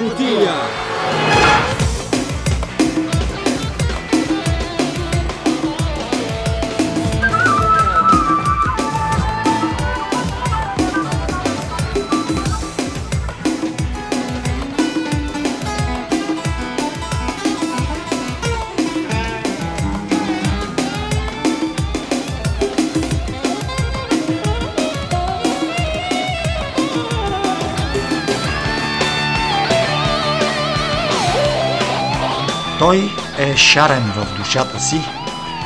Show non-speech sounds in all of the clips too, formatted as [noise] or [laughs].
Музикална е шарен в душата си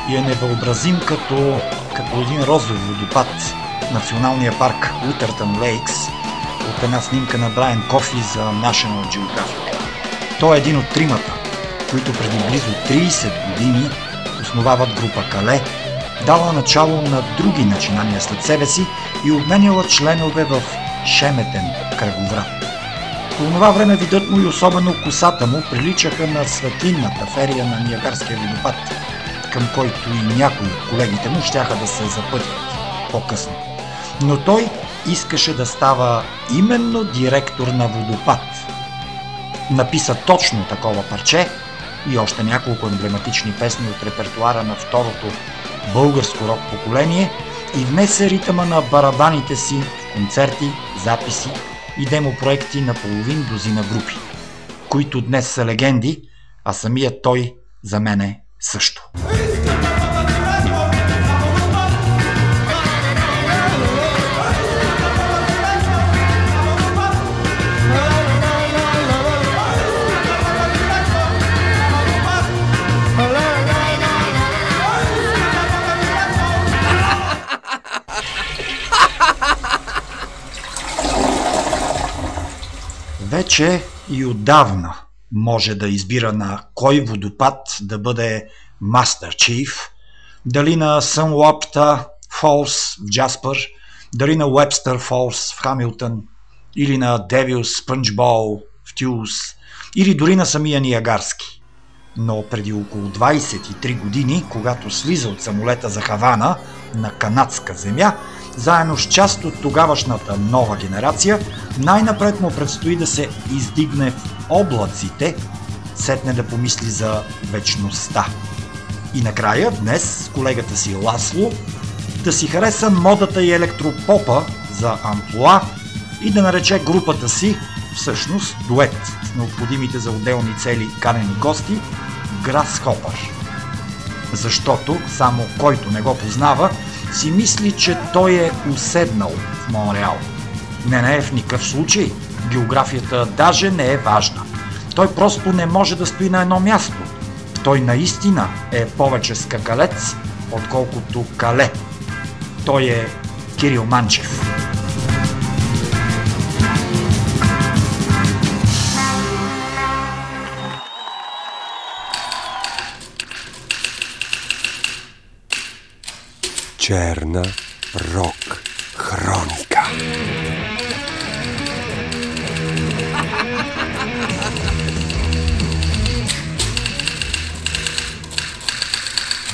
и е невъобразим като, като един розов водопад. Националния парк Уитъртън Лейкс от една снимка на Брайан Кофи за National Geographic. Той е един от тримата, които преди близо 30 години основават група Кале, дала начало на други начинания след себе си и обменяла членове в шеметен кръговрат. По това време видът му и особено косата му приличаха на светлинната ферия на Ниагарския водопад, към който и някои от колегите му щяха да се запътят по-късно. Но той искаше да става именно директор на водопад. Написа точно такова парче и още няколко емблематични песни от репертуара на второто българско рок поколение и внесе ритъма на барабаните си в концерти, записи и демопроекти на половин дозина групи, които днес са легенди, а самият той за мене също. Вече и отдавна може да избира на кой водопад да бъде Master Chief, дали на Сънлопта Фолс в Джаспър, дали на Уебстър Фолс в Хамилтън, или на Девилс Спънчбол в Тюз, или дори на самия Ниагарски. Но преди около 23 години, когато слиза от самолета за Хавана на канадска земя, заедно с част от тогавашната нова генерация, най-напред му предстои да се издигне в облаците, сетне да помисли за вечността. И накрая, днес, с колегата си Ласло, да си хареса модата и електропопа за амплуа и да нарече групата си, всъщност, дует с необходимите за отделни цели канени гости, Grasshopper. Защото само който не го познава, си мисли, че той е уседнал в Монреал. Не, не е в никакъв случай. Географията даже не е важна. Той просто не може да стои на едно място. Той наистина е повече скакалец, отколкото кале. Той е Кирил Манчев. Черна рок хроника.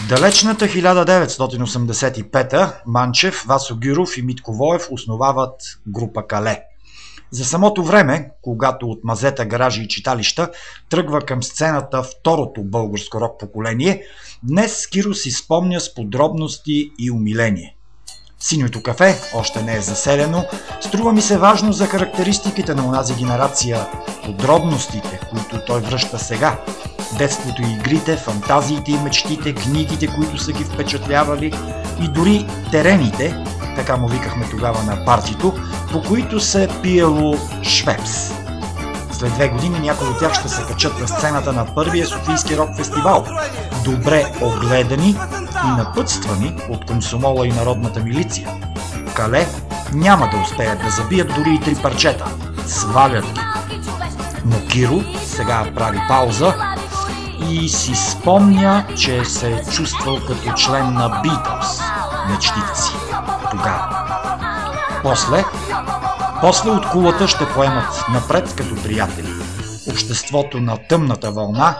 Далечната 1985-та Манчев, Васо Гюров и Митко Воев основават група Кале. За самото време, когато от мазета, гаражи и читалища тръгва към сцената второто българско рок поколение, днес Киро си спомня с подробности и умиление. Синьото кафе още не е заселено. Струва ми се важно за характеристиките на онази генерация, подробностите, които той връща сега. Детството и игрите, фантазиите и мечтите, книгите, които са ги впечатлявали и дори терените, така му викахме тогава на партито, по които се е пиело швепс. След две години някои от тях ще се качат на сцената на първия Софийски рок фестивал. Добре огледани и напътствани от комсомола и народната милиция. Кале няма да успеят да забият дори и три парчета. Свалят ги. Но Киро сега прави пауза и си спомня, че се е чувствал като член на Beatles мечтите си тогава. После, после от кулата ще поемат напред като приятели. Обществото на тъмната вълна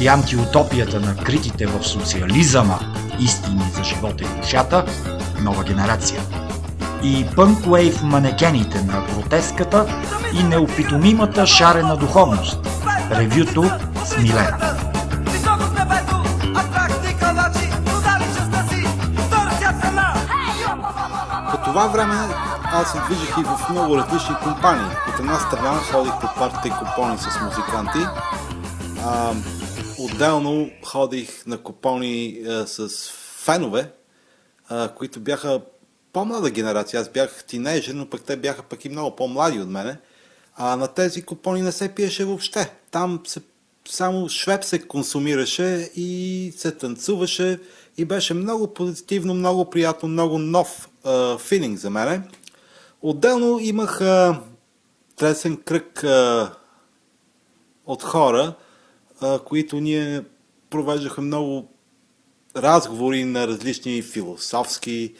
и антиутопията на критите в социализъма истини за живота и душата, нова генерация. и пънк-вейв манекените на гротеската и неопитомимата шарена духовност. Ревюто с Милена. По това време аз се движих и в много различни компании. От една страна ходих по партите купони с музиканти. А, отделно ходих на купони а, с фенове, а, които бяха по-млада генерация. Аз бях тинейджер, но пък те бяха пък и много по-млади от мене. А на тези купони не се пиеше въобще. Там се, само швеп се консумираше и се танцуваше и беше много позитивно, много приятно, много нов а, филинг за мене. Отделно имах а, тресен кръг а, от хора, а, които ние провеждаха много разговори на различни философски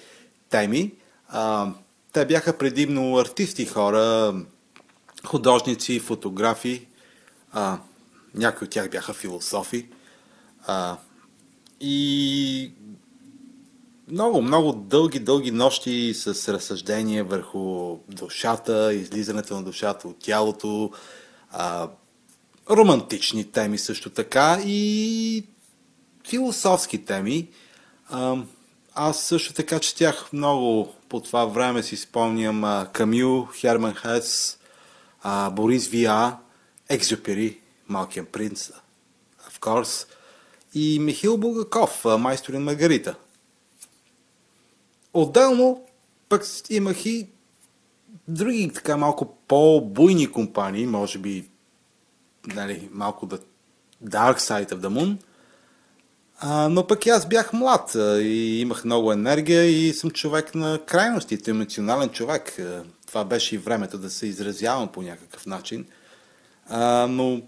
теми. А, те бяха предимно артисти хора, художници, фотографи. А, някои от тях бяха философи. А, и много, много дълги, дълги нощи с разсъждение върху душата, излизането на душата от тялото, а, романтични теми също така и философски теми. А, аз също така четях много по това време, си спомням а, Камю, Херман Хес, а, Борис Виа, Екзюпери, Малкият принц, of course, и Михил Булгаков, а, Майстор и Маргарита. Отделно пък имах и други така малко по-буйни компании, може би нали, малко да Dark Side of the Moon, а, но пък аз бях млад и имах много енергия и съм човек на крайностите, емоционален човек. Това беше и времето да се изразявам по някакъв начин. А, но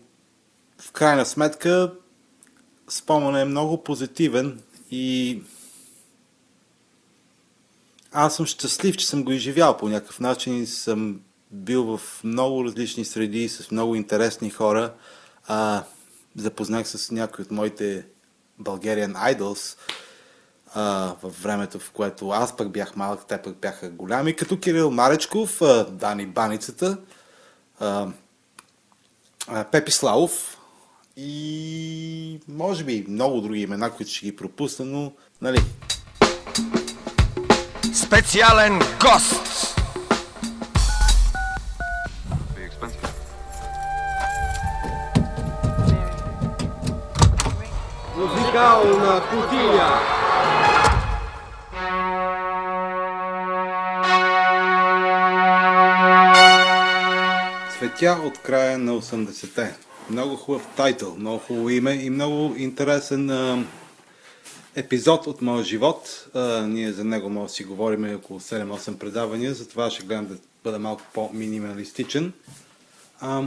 в крайна сметка спомен е много позитивен и аз съм щастлив, че съм го изживял по някакъв начин съм бил в много различни среди, с много интересни хора. А, запознах с някои от моите Bulgarian Idols а, в времето, в което аз пък бях малък, те пък бяха голями, като Кирил Маречков, а, Дани Баницата, а, а, Пепи Славов и може би много други имена, които ще ги пропусна, но нали, Специален гост! Музикална кутия. Цветя от края на 80-те. Много хубав тайтъл, много хубаво име и много интересен епизод от моя живот. А, ние за него може да си говорим около 7-8 предавания, затова ще гледам да бъда малко по-минималистичен. А,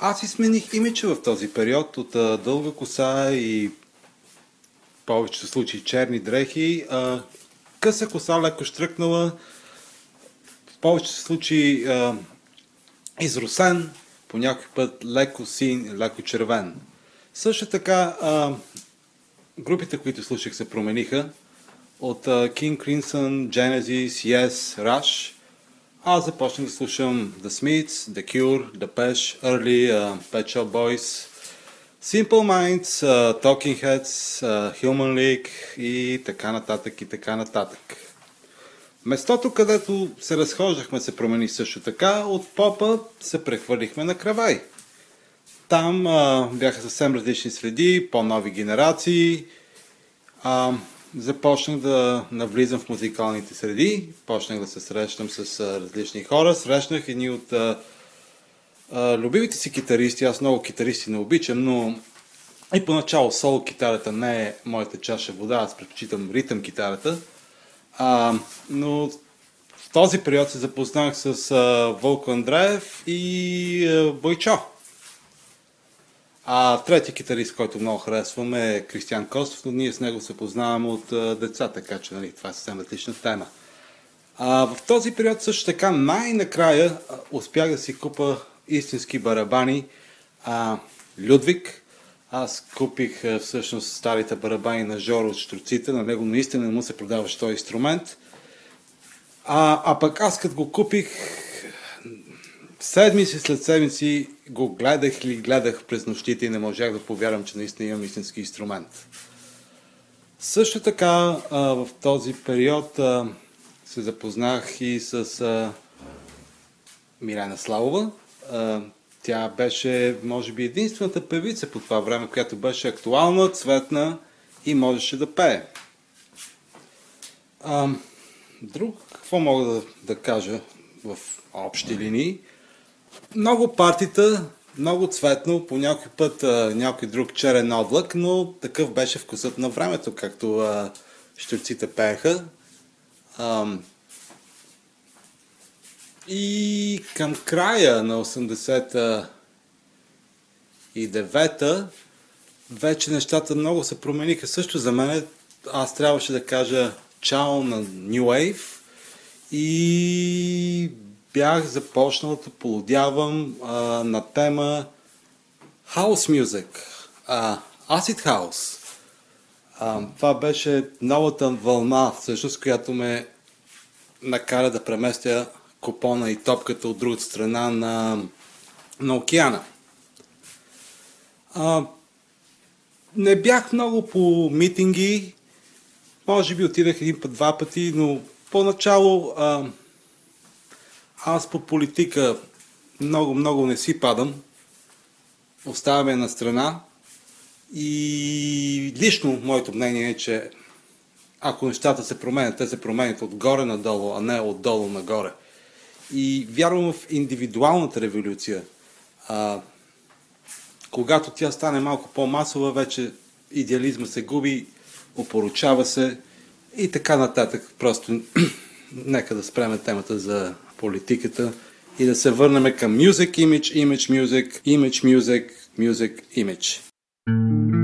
аз си смених имиджа в този период от а, дълга коса и в повечето случаи черни дрехи, а, къса коса леко штръкнала, в повечето случаи а, изросен, по някой път леко син, леко червен. Също така, а, групите, които слушах, се промениха. От а, King Crimson, Genesis, Yes, Rush. Аз започнах да слушам The Smiths, The Cure, The Pesh, Early, uh, Pet Shop Boys, Simple Minds, uh, Talking Heads, uh, Human League и така нататък и така нататък. Местото, където се разхождахме, се промени също така. От попа се прехвърлихме на кравай. Там а, бяха съвсем различни среди, по-нови генерации. А, започнах да навлизам в музикалните среди, почнах да се срещам с а, различни хора. Срещнах едни от а, а, любимите си китаристи. Аз много китаристи не обичам, но и поначало соло китарата не е моята чаша вода, аз предпочитам ритъм китарата. А, но в този период се запознах с а, Вълко Андреев и а, Бойчо. А третия китарист, който много харесвам е Кристиан Костов, но ние с него се познаваме от а, деца, така че нали, това е съвсем различна тема. А, в този период също така най-накрая успях да си купа истински барабани. А, Людвиг, аз купих всъщност старите барабани на Жоро от Штруците, на него наистина не му се продаваше този инструмент. А, а пък аз като го купих, седмици след седмици го гледах или гледах през нощите и не можах да повярвам, че наистина имам истински инструмент. Също така в този период се запознах и с а, Милена Славова. Тя беше, може би, единствената певица по това време, която беше актуална, цветна и можеше да пее. Друг, какво мога да, да кажа в общи линии? Много партита, много цветно, по някой път а, някой друг черен облак, но такъв беше вкусът на времето, както а, щурците пееха. А, и към края на 89-та вече нещата много се промениха. Също за мен аз трябваше да кажа чао на New Wave и бях започнал да полудявам а, на тема House Music, а, Acid House. А, това беше новата вълна, всъщност, която ме накара да преместя купона и топката от другата страна на, на океана. А, не бях много по митинги, може би отидах един път, два пъти, но поначало а, аз по политика много, много не си падам. Оставяме на страна. И лично моето мнение е, че ако нещата се променят, те се променят отгоре надолу, а не отдолу нагоре. И вярвам в индивидуалната революция. А, когато тя стане малко по-масова, вече идеализма се губи, опоручава се и така нататък. Просто [clears throat] нека да спреме темата за политиката и да се върнем към music, image, image, music, image, music, music, image. Стара, скрита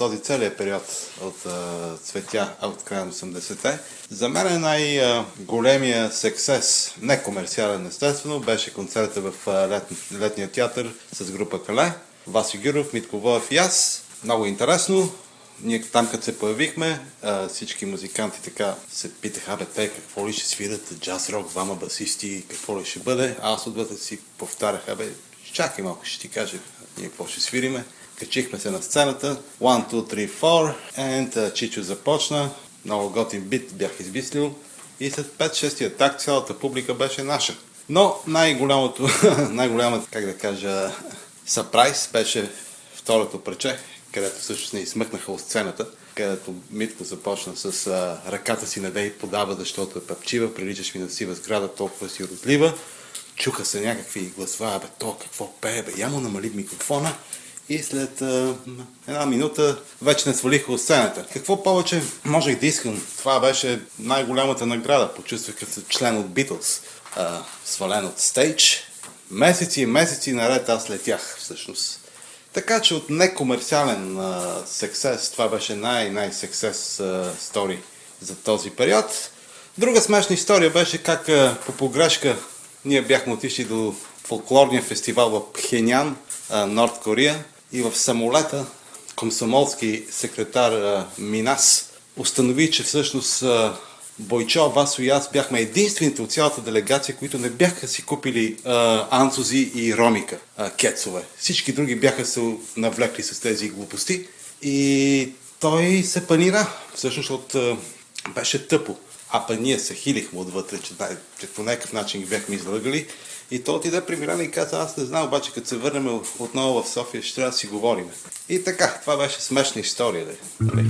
този целият период от а, цветя от края на 80-те. За мен е най-големия сексес, не комерциален естествено, беше концерта в а, лет, летния театър с група Кале. Васи Гюров, Митко Воев и аз. Много интересно. Ние там, като се появихме, а, всички музиканти така се питаха, бе, те какво ли ще свират, джаз рок, двама басисти, какво ли ще бъде. А аз отвътре си повтарях, бе, чакай малко, ще ти кажа ние какво ще свириме. Качихме се на сцената, 1, 2, 3, 4, and uh, Чичо започна, много готин бит бях измислил и след 5-6 так цялата публика беше наша. Но най-голямото, [laughs] най-голямата, как да кажа, сапрайз беше второто прече, където всъщност не измъкнаха от сцената, където Митко започна с а, ръката си на и подава, защото е пъпчива, приличаш ми на сива сграда, толкова си родлива. Чуха се някакви гласва, бе, то какво пее, бе, я намали микрофона. И след а, една минута вече не свалиха от сцената. Какво повече можех да искам? Това беше най-голямата награда. Почувствах като член от а, свален от стейдж. Месеци и месеци наред аз летях всъщност. Така че от некомерциален сексес, това беше най-най-сексес стори за този период. Друга смешна история беше как а, по погрешка ние бяхме отишли до фолклорния фестивал в Пхенян, Норд Корея и в самолета комсомолски секретар Минас установи, че всъщност Бойчо, Васо и аз бяхме единствените от цялата делегация, които не бяха си купили а, анцузи и ромика, а, кецове. Всички други бяха се навлекли с тези глупости и той се панира. Всъщност от, а, беше тъпо. А па ние се хилихме отвътре, че, че по някакъв начин ги бяхме излъгали. И той отиде при Милена и каза, аз не знам, обаче като се върнем отново в София, ще трябва да си говорим. И така, това беше смешна история. Нали?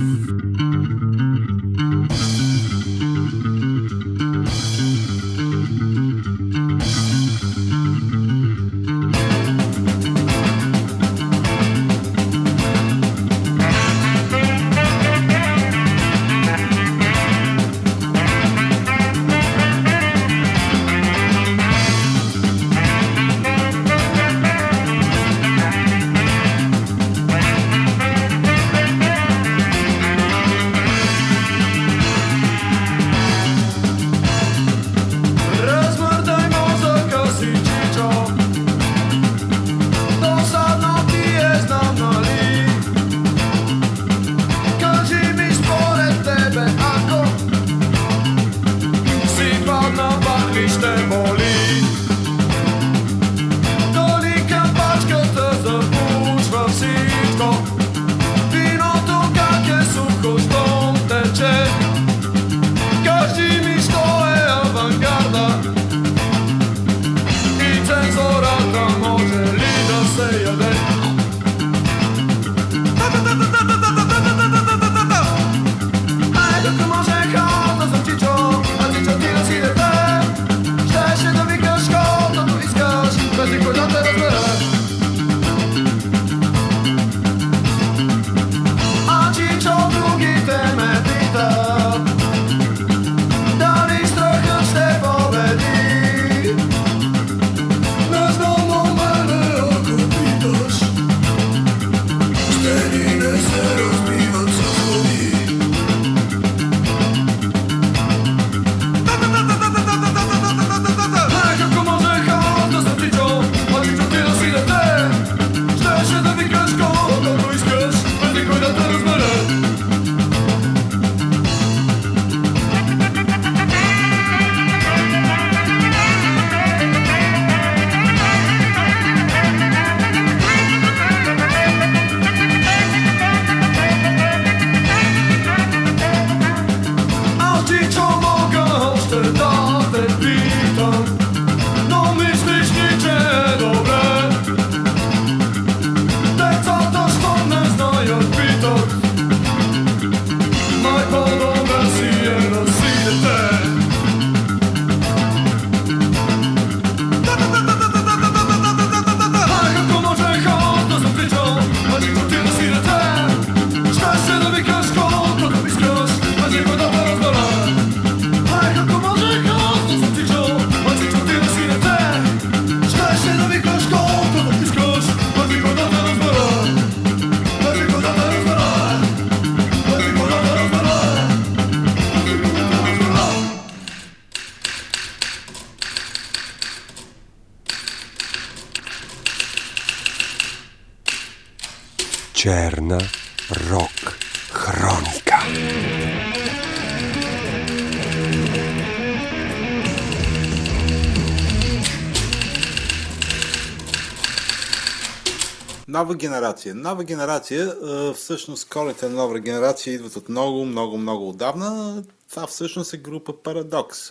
Нова генерация. Нова генерация, всъщност корите на нова генерация идват от много, много, много отдавна. Това всъщност е група Парадокс.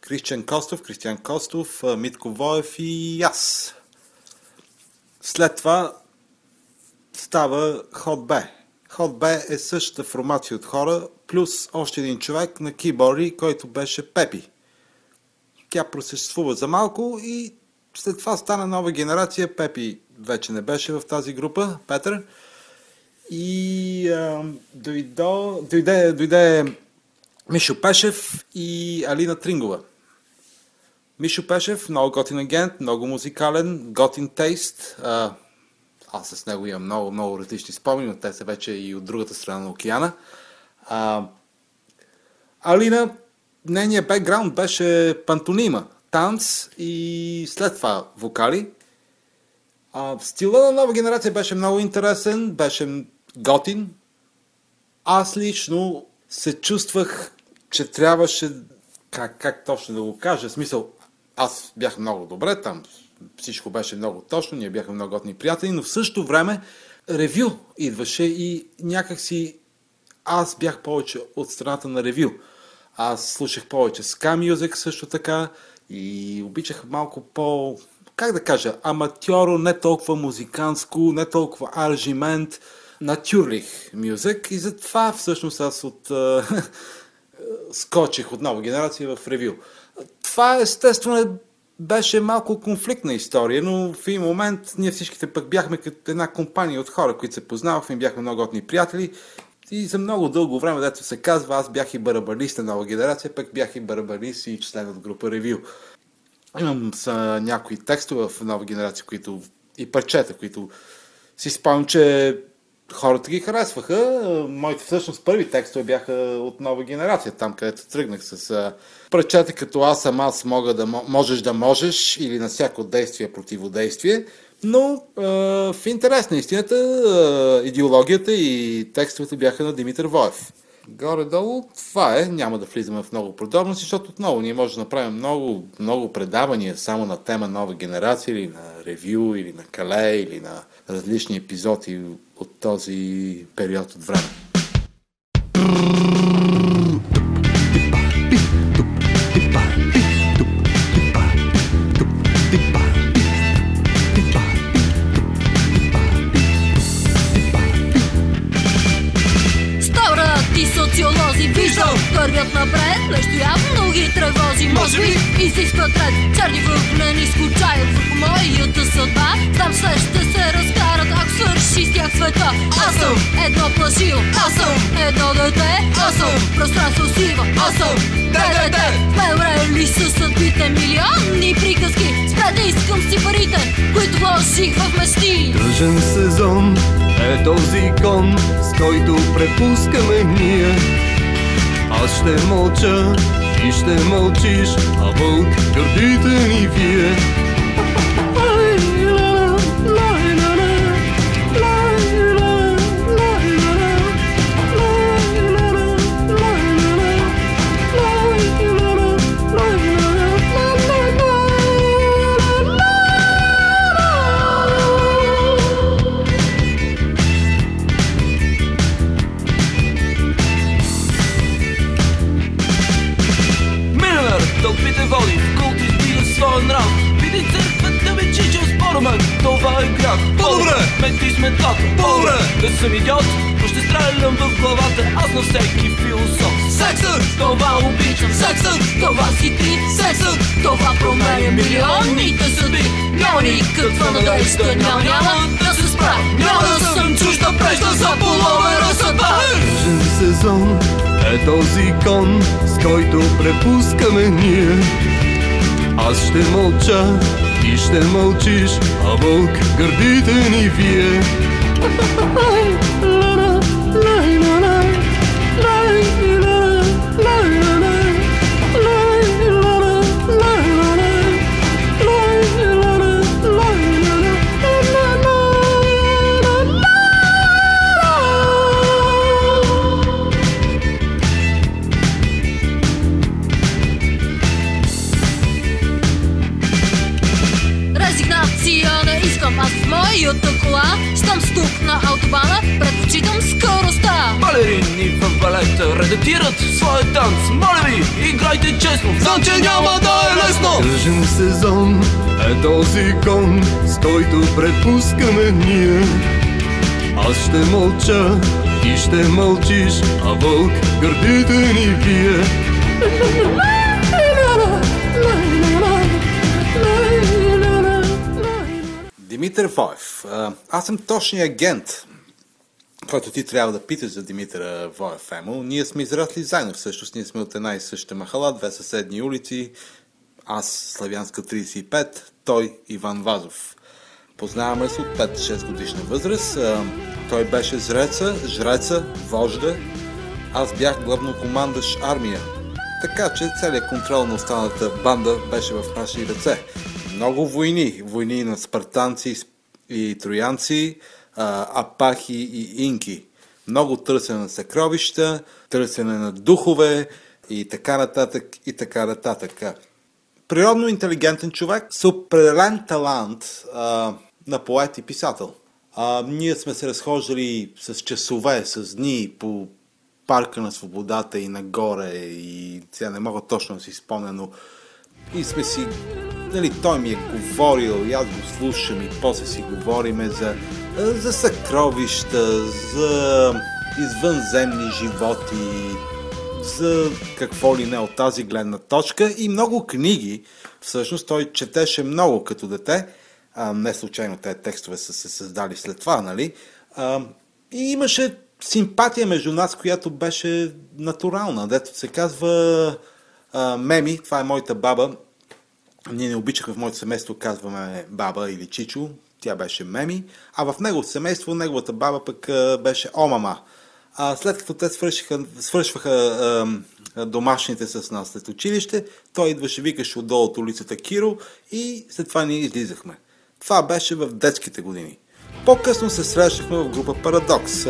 Кристиан Костов, Кристиан Костов, Митко Воев и аз. След това става Ход Б. Ход Б е същата формация от хора, плюс още един човек на киборди, който беше Пепи. Тя просъществува за малко и след това стана нова генерация. Пепи вече не беше в тази група, Петър. И а, дойдо, дойде, дойде Мишо Пешев и Алина Трингова. Мишо Пешев, много готин агент, много музикален, готин тейст. Аз с него имам много, много различни спомени, но те са вече и от другата страна на океана. А, Алина, нейният бекграунд беше пантонима, танц и след това вокали. А, стила на нова генерация беше много интересен, беше готин. Аз лично се чувствах, че трябваше, как, как точно да го кажа, в смисъл, аз бях много добре там, всичко беше много точно, ние бяхме много готни приятели, но в същото време ревю идваше и някакси аз бях повече от страната на ревю. Аз слушах повече ska music също така и обичах малко по, как да кажа, аматьоро, не толкова музиканско, не толкова аржимент, натюрлих мюзик и затова всъщност аз от [laughs] скочих от нова генерация в ревю. Това естествено беше малко конфликтна история, но в един момент ние всичките пък бяхме като една компания от хора, които се познавахме, бяхме много готни приятели и за много дълго време, дето се казва, аз бях и барабалист на нова генерация, пък бях и барабалист и член от група Ревю. Имам са някои текстове в нова генерация, които и парчета, които си спомням, че хората ги харесваха. Моите всъщност първи текстове бяха от нова генерация, там където тръгнах с прочета като аз съм аз мога да можеш да можеш или на всяко действие противодействие. Но е, в интерес на истината е, идеологията и текстовете бяха на Димитър Воев. Горе-долу това е, няма да влизаме в много подробности, защото отново ние можем да направим много, много предавания само на тема нова генерация или на ревю, или на кале, или на различни епизоди от този период от време. Едно дете Аз съм пространство сива, аз съм ДДТ Мемрели са съдбите милионни приказки. Спрете искам си парите, които вложих в мечти. Тъжен сезон е този кон, с който препускаме ние. Аз ще мълча, ти ще мълчиш, а вълк гърдите ни вие. Сметката, по-добре, да съм идиот, но ще стрелям в главата, аз на всеки философ. Сексът, това обичам, сексът, това си ти, сексът, това променя милионите съдби. Няма никаква надежда, няма, няма да се справя, няма да съм чужда прежда за половера съдба. Тъжен сезон е този кон, с който препускаме ние. Аз ще мълча, ти ще мълчиш, а вълк гърдите ни вие. [laughs] играйте честно, знам, че няма да е лесно Тъжен сезон е този кон, с който препускаме ние. Аз ще мълча, ти ще мълчиш, а вълк гърдите ни вие. Димитър Воев. А, Аз съм точният агент, който ти трябва да питаш за Димитър Воев Емо. Ние сме израсли заедно всъщност. Ние сме от една и съща махала, две съседни улици. Аз Славянска 35, той Иван Вазов. Познаваме се от 5-6 годишна възраст. Той беше зреца, жреца, вожда. Аз бях главнокомандащ армия. Така че целият контрол на останалата банда беше в наши ръце. Много войни. Войни на спартанци и троянци, апахи и инки. Много търсене на съкровища, търсене на духове и така нататък и така нататък. Природно интелигентен човек с определен талант а, на поет и писател. А, ние сме се разхождали с часове, с дни по парка на свободата и нагоре и сега не мога точно да си спомня, но и сме си, нали, той ми е говорил и аз го слушам и после си говориме за, за съкровища, за извънземни животи, за какво ли не от тази гледна точка и много книги. Всъщност той четеше много като дете. А, не случайно тези текстове са се създали след това, нали? А, и имаше симпатия между нас, която беше натурална. Дето се казва Меми, това е моята баба. Ние не обичахме в моето семейство, казваме баба или чичо. Тя беше Меми. А в неговото семейство, неговата баба пък беше Омама. А след като те свършиха, свършваха а, домашните с нас след училище, той идваше, викаше отдолу от улицата Киро и след това ние излизахме. Това беше в детските години. По-късно се срещахме в група Парадокс.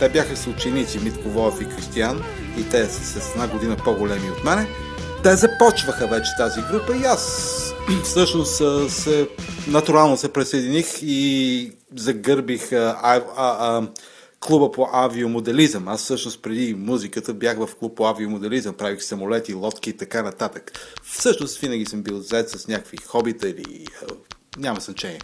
Те бяха съученици Митко Воев и Кристиян и те са с една година по-големи от мене. Те започваха вече тази група и аз [clears throat] всъщност се, натурално се присъединих и загърбих а, а, а, клуба по авиомоделизъм. Аз всъщност преди музиката бях в клуб по авиомоделизъм, правих самолети, лодки и така нататък. Всъщност винаги съм бил зает с някакви хобита или няма значение.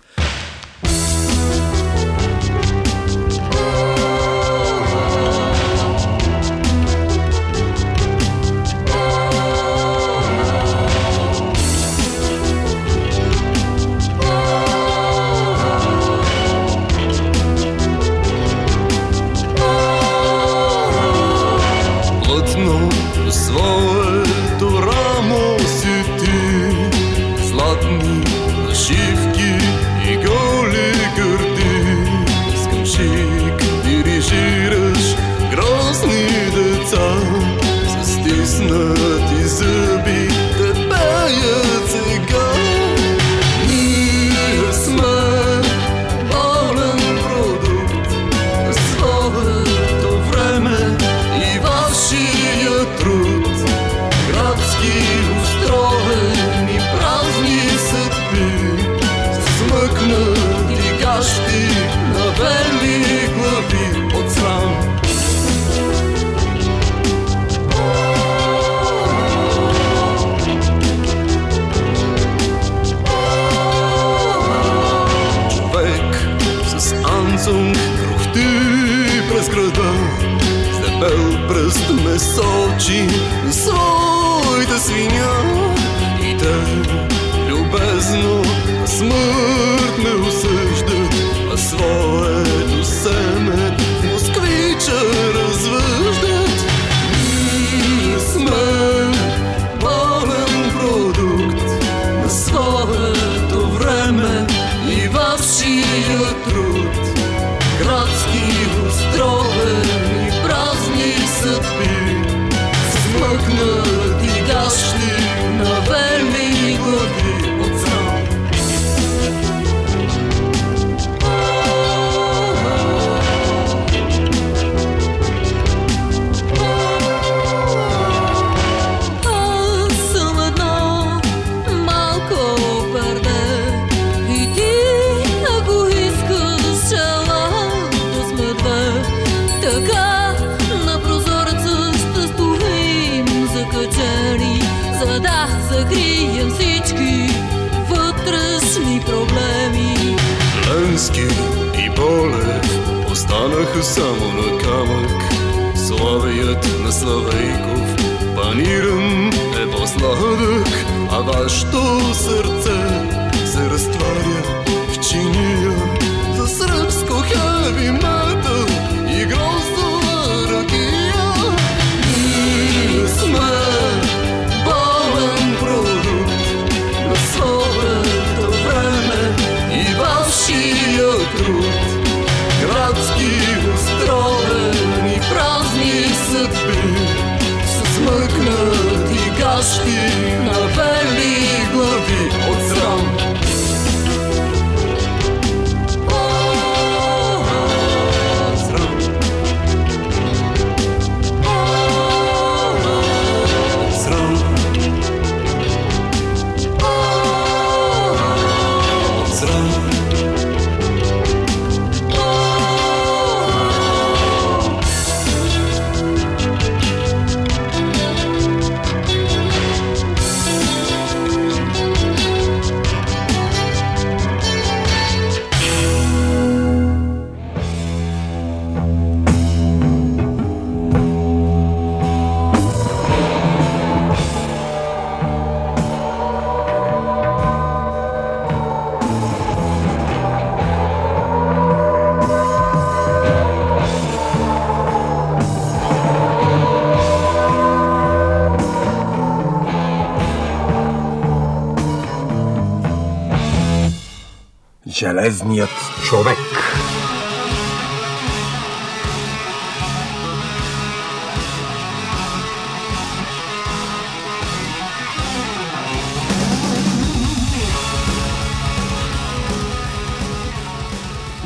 Железният човек.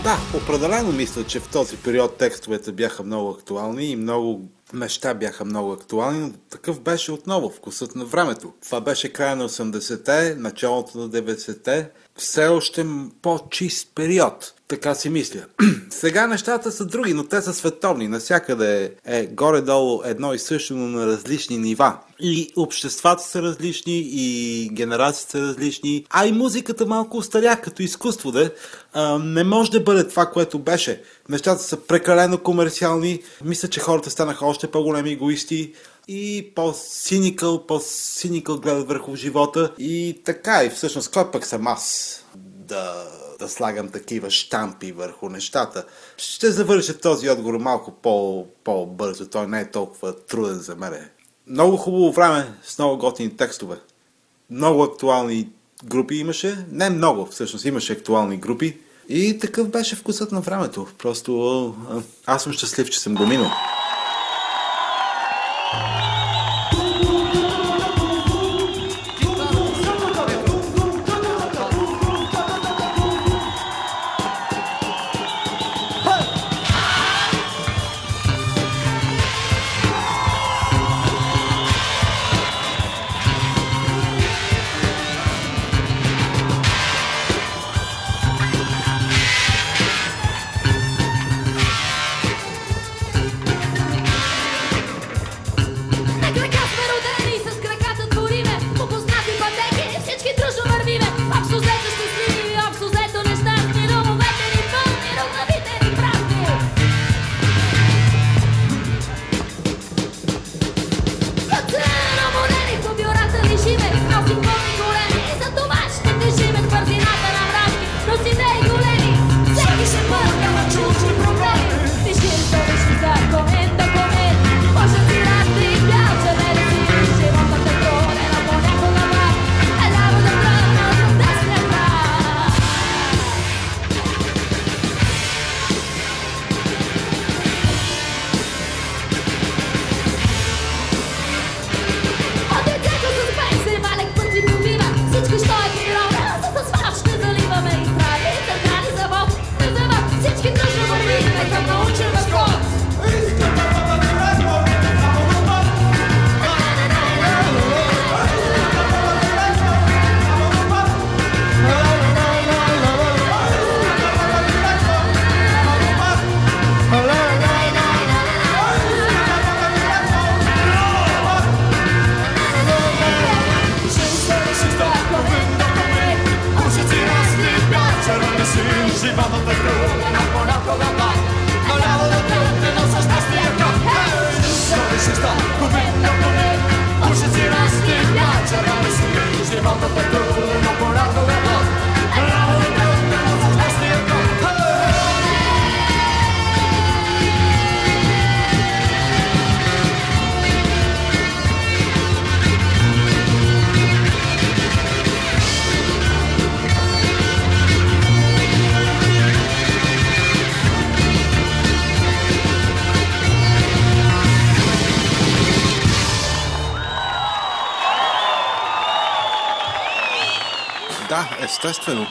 Да, определено мисля, че в този период текстовете бяха много актуални и много неща бяха много актуални, но такъв беше отново вкусът на времето. Това беше края на 80-те, началото на 90-те, все още по-чист период. Така си мисля. [clears throat] Сега нещата са други, но те са световни. Насякъде е горе-долу едно и също, но на различни нива. И обществата са различни, и генерациите са различни, а и музиката малко устаря като изкуство, да. А, не може да бъде това, което беше. Нещата са прекалено комерциални. Мисля, че хората станаха още по-големи егоисти и по-синикъл, по-синикъл гледат върху живота. И така, и всъщност кой пък съм аз да, да слагам такива штампи върху нещата? Ще завърша този отговор малко по, по-бързо. Той не е толкова труден за мен. Много хубаво време с много готини текстове. Много актуални групи имаше. Не много, всъщност имаше актуални групи. И такъв беше вкусът на времето. Просто аз съм щастлив, че съм го минал. Естествено.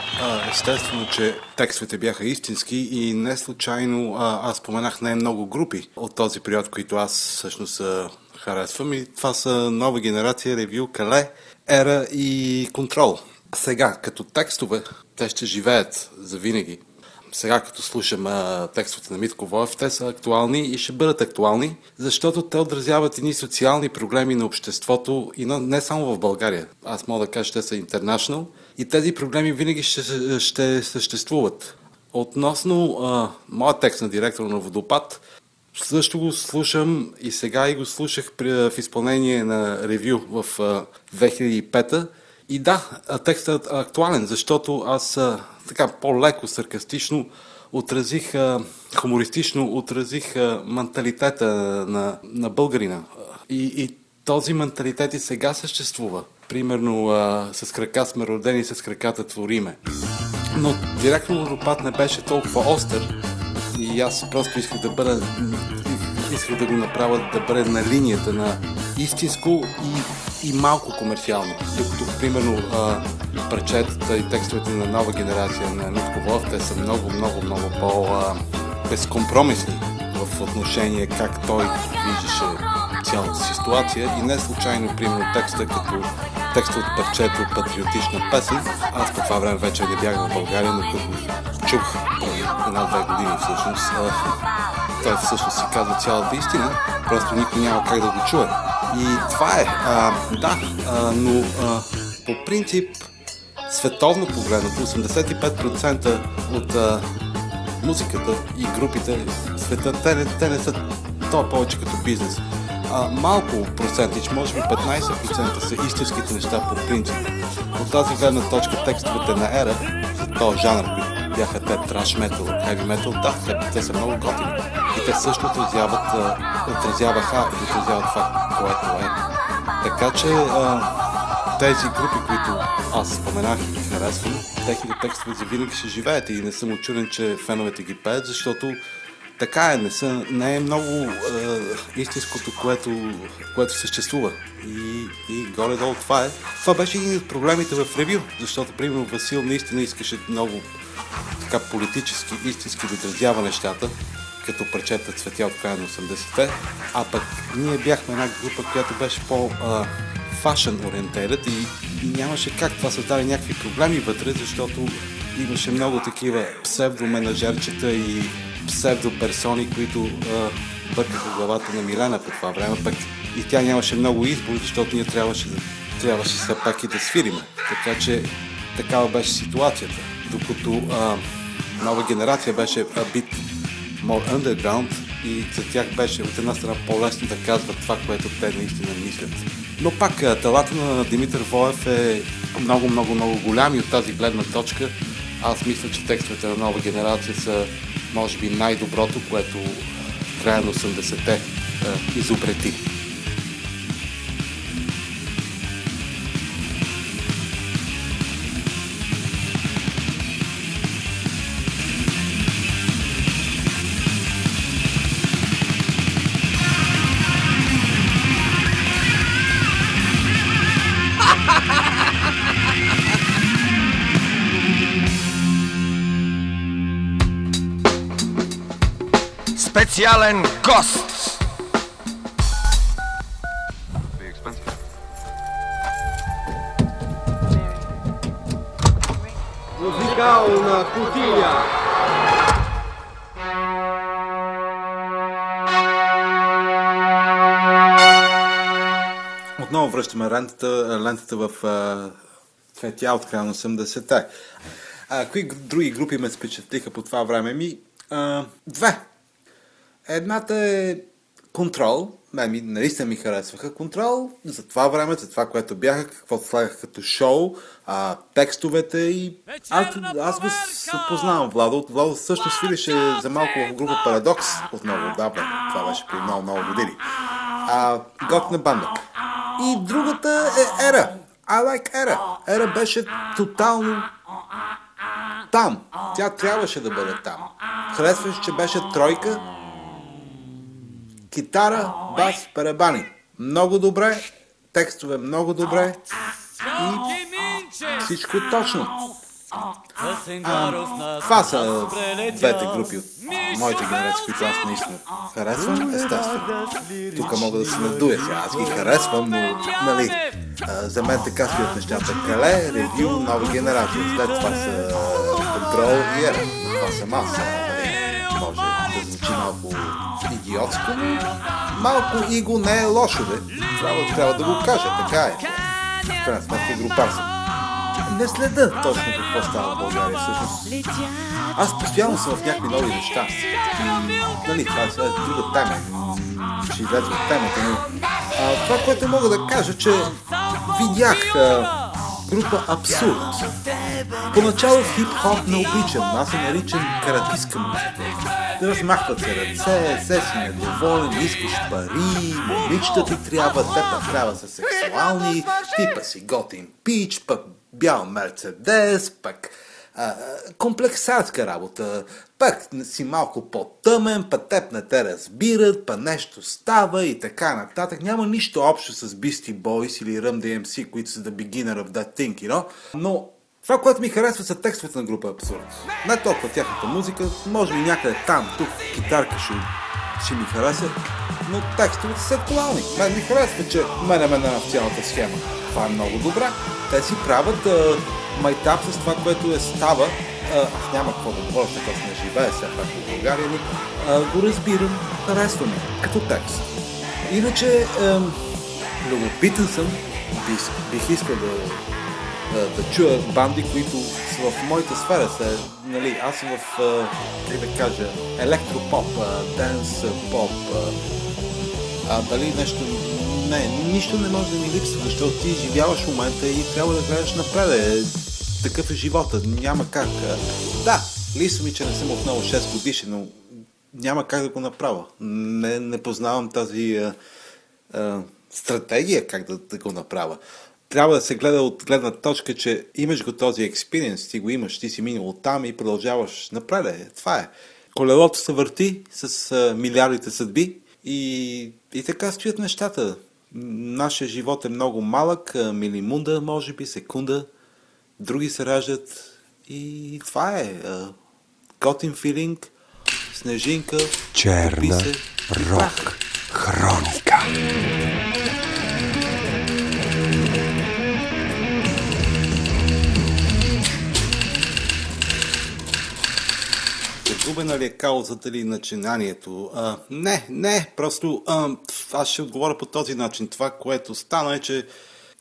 Естествено, че текстовете бяха истински и не случайно аз споменах не много групи от този период, които аз всъщност харесвам. И това са нова генерация, ревю, кале, ера и контрол. Сега, като текстове, те ще живеят за винаги. Сега, като слушам текстовете на Митко Воев, те са актуални и ще бъдат актуални, защото те отразяват едни социални проблеми на обществото и на, не само в България. Аз мога да кажа, че те са international и тези проблеми винаги ще, ще съществуват. Относно а, моят текст на директор на Водопад, също го слушам и сега и го слушах при, в изпълнение на ревю в а, 2005 и да, текстът е актуален, защото аз а, така по-леко, саркастично отразих, а, хумористично отразих а, менталитета на, на българина. И, и този менталитет и сега съществува. Примерно а, с крака сме родени, с краката твориме. Но директно водопад не беше толкова остър и аз просто исках да бъда исках да го направя да бъде на линията на истинско и, и малко комерциално. Докато, примерно, а, пречетата и текстовете на нова генерация на Митко Волов, те са много, много, много по-безкомпромисни в отношение как той виждаше цялата си ситуация и не случайно, примерно, текста като текста от парчето патриотична песен. Аз по това време вече не бях в България, но като чух една-две години всъщност, той всъщност си казва цялата истина, просто никой няма как да го чуе. И това е, а, да, а, но а, по принцип световно погледнато 85% от а, музиката и групите в света, те, не- те не са то повече като бизнес. А, малко процентич, може би 15% са истинските неща по принцип. От тази гледна точка текстовете на Ера, за този жанр, бяха те траш метал, heavy метал, да, те, те са много готини. И те също отразяват, отразяваха и отразяват това, което е. Така че тези групи, които аз споменах и харесвам, техните текстове за винаги ще живеят и не съм очуден, че феновете ги пеят, защото така е, не, са, не е много е, истинското, което, което съществува. И, и горе-долу това е. Това беше един от проблемите в ревю, защото, примерно, Васил наистина искаше много така политически, истински да отразява нещата, като пречета цветя от края на 80-те, а пък ние бяхме една група, която беше по фашен ориентират и, и нямаше как това създаде някакви проблеми вътре, защото имаше много такива псевдоменажерчета и псевдоперсони, които а, бъркаха главата на Милена по това време, пък и тя нямаше много избор, защото ние трябваше, трябваше все пак и да свириме. Така че такава беше ситуацията. Докато а, нова генерация беше а, бит more underground и за тях беше от една страна по-лесно да казват това, което те наистина мислят. Но пак а, талата на Димитър Воев е много, много, много голям и от тази гледна точка аз мисля, че текстовете на нова генерация са може би най-доброто, което края на 80-те а, изобрети. Специален гост! Музикална кутия. Отново връщаме лентата, лентата в а, цветя от края на 80-те. А, кои други групи ме впечатлиха по това време ми? А, две. Едната е Контрол, мен ми, наистина ми харесваха Контрол за това време, за това, което бяха, какво слагах като шоу, а, текстовете и аз, аз го познавам Владо. Владо също свиреше за малко в група Парадокс отново отдавна. Това беше при много, много години. А, готна банда. И другата е Ера. I like Ера. Ера беше тотално там. Тя трябваше да бъде там. Харесваше, че беше тройка, китара, бас, барабани. Много добре, текстове много добре и всичко точно. А, това са двете групи от моите генерации, които аз наистина харесвам, естествено. Тук мога да се надуя сега, аз ги харесвам, но нали, а, за мен така стоят нещата. Кале, ревю, нова генерация. След това са контрол и ера. Това съм аз. Малко идиотско, но малко иго не е лошо, бе. Трябва, трябва да го кажа, така е. В крайна сметка групар съм. Не следа точно какво става в България всъщност. Аз постоянно съм в някакви нови неща. И, нали, това е сега друга тема. Ще излезе от темата, но а, това, което мога да кажа, че видях а, група Абсурд. Поначало хип-хоп не обичам, аз я наричам каратистка музика. Да размахват се ръце, се си недоволен, искаш пари, момичета ти трябва, те трябва са сексуални, ти па си готин пич, пък бял мерцедес, пък а, комплексарска работа, пък си малко по-тъмен, па теб не те разбират, па нещо става и така нататък. Няма нищо общо с Beastie Boys или Run DMC, които са the beginner of that thing, you know? Но това, което ми харесва са текстовете на група Абсурд. Не толкова тяхната музика, може би някъде там, тук, китарка ще, ще ми хареса, но текстовете са актуални. Мен ми харесва, че мене ме в цялата схема. Това е много добре. Те си правят майтап с това, което е става. А, аз няма какво да говоря, защото не живея все пак в България, но а, го разбирам, харесва ми, като текст. Иначе, ем, любопитен съм, бих, бих искал да, да, да чуя банди, които са в моята сфера. Са, нали, аз съм в, а, как да кажа, електропоп, а, денс поп, а, а дали нещо... Не, нищо не може да ми липсва, защото ти живяваш момента и трябва да гледаш напред. Такъв е живота, няма как. Да, липсва ми, че не съм отново 6 годишен, но няма как да го направя. Не, не познавам тази а, а, стратегия как да, да го направя. Трябва да се гледа от гледна точка, че имаш го този експириенс, ти го имаш, ти си минал там и продължаваш напред. Е, Това е. Колелото се върти с а, милиардите съдби и, и така стоят нещата. Нашия живот е много малък, милимунда, може би, секунда. Други се раждат и това е. Готин филинг, снежинка, Черна се рок хроника. Загубена ли е каузата или начинанието? А, не, не, просто а, аз ще отговоря по този начин. Това, което стана е, че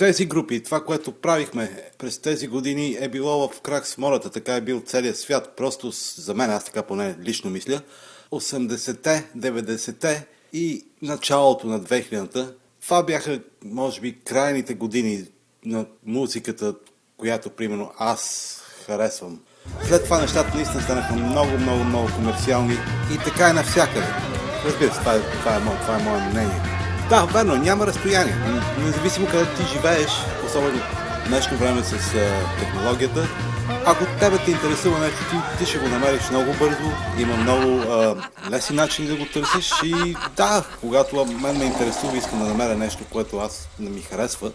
тези групи, това, което правихме през тези години е било в крак с мората, така е бил целият свят. Просто за мен, аз така поне лично мисля, 80-те, 90-те и началото на 2000-та, това бяха, може би, крайните години на музиката, която, примерно, аз харесвам. След това нещата наистина станаха много, много, много комерциални и така е навсякъде. Разбира се, това е, това е, мое, това е мое мнение. Да, верно, няма разстояние. Независимо къде ти живееш, особено днешно време с а, технологията, ако тебе те интересува нещо, ти, ти ще го намериш много бързо. Има много а, лесни начини да го търсиш и да, когато мен ме интересува, искам да намеря нещо, което аз не ми харесва,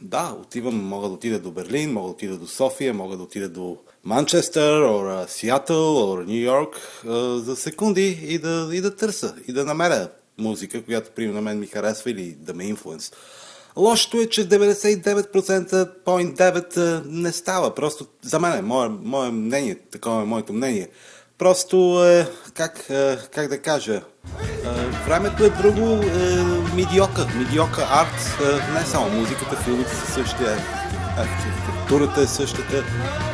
да, отивам, мога да отида до Берлин, мога да отида до София, мога да отида до Манчестър, or Сиатъл, or Нью Йорк за секунди и да, и да търся, и да намеря музика, която примерно на мен ми харесва или да ме инфлуенс. Лошото е, че 99.9 а, не става. Просто за мен е мое, мое мнение, такова е моето мнение. Просто е, как, е, как да кажа, е, времето е друго, е, медиока, медиока арт, е, не само музиката, филмите са същите, архитектурата е същата,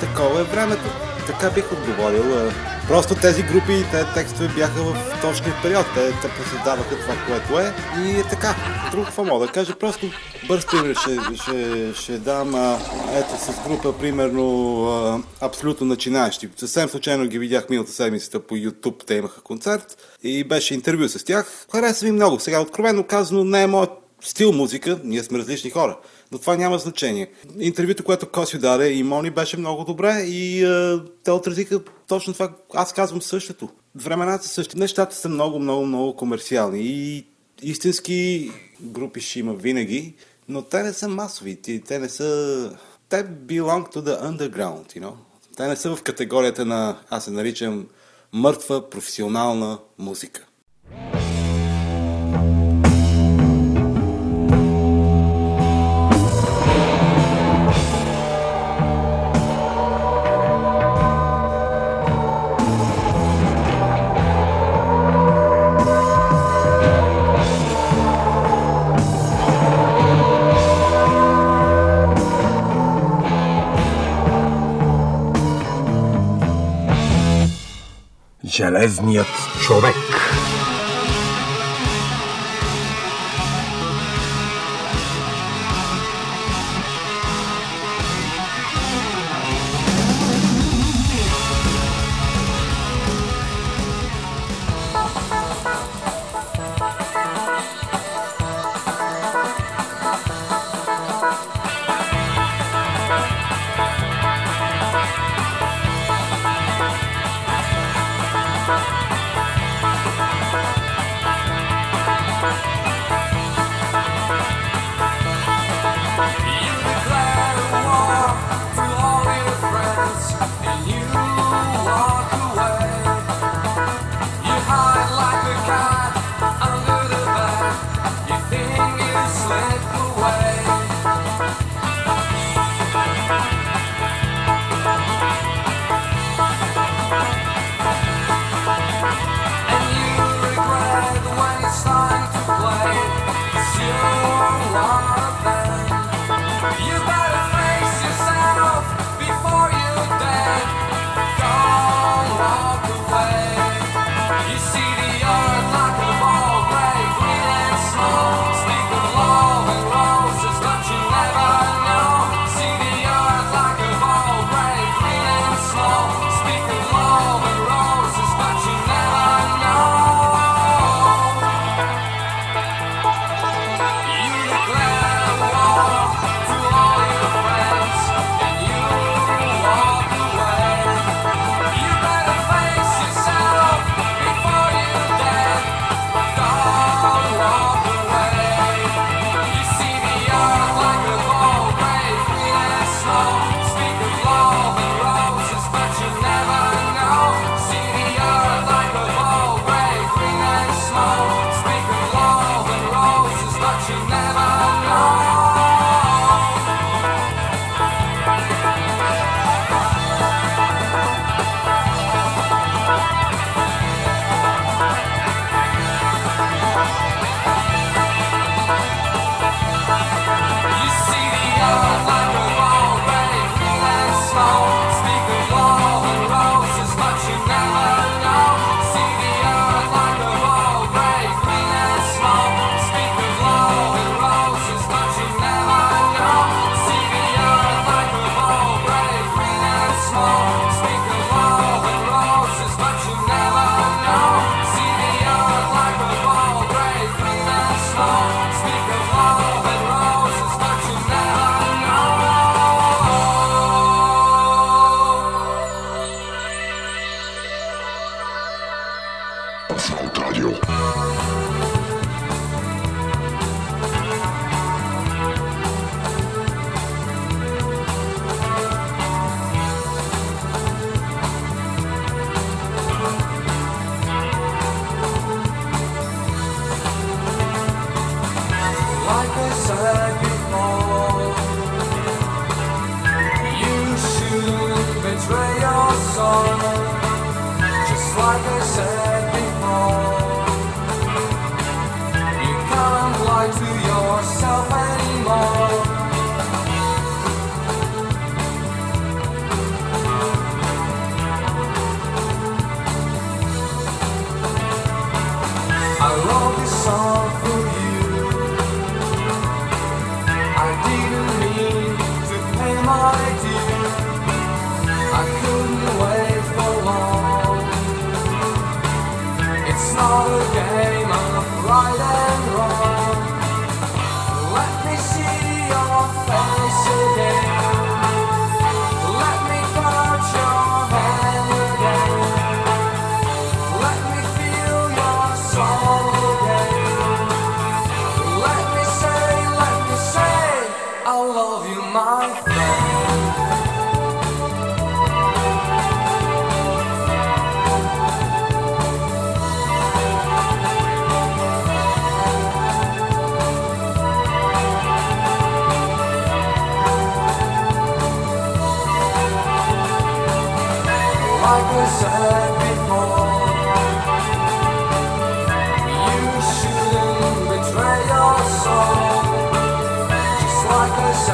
такова е времето. така бих отговорил. А, Просто тези групи и тези текстове бяха в точния период. Те, те пресъздаваха това, което е. И е така. Друго какво мога да кажа. Просто бърз пример ще, ще, ще дам. А, ето с група, примерно, а, абсолютно начинаещи. Съвсем случайно ги видях миналата седмицата по YouTube. Те имаха концерт и беше интервю с тях. Хареса ми много. Сега, откровено казано, не е моят стил музика. Ние сме различни хора но това няма значение. Интервюто, което Косио даде и Мони беше много добре и е, те отразиха точно това. Аз казвам същото. Времената са същи. Нещата са много, много, много комерциални и истински групи ще има винаги, но те не са масови. Те не са... Те belong to the underground, you know? Те не са в категорията на, аз се наричам, мъртва професионална музика. Железният човек.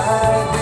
side.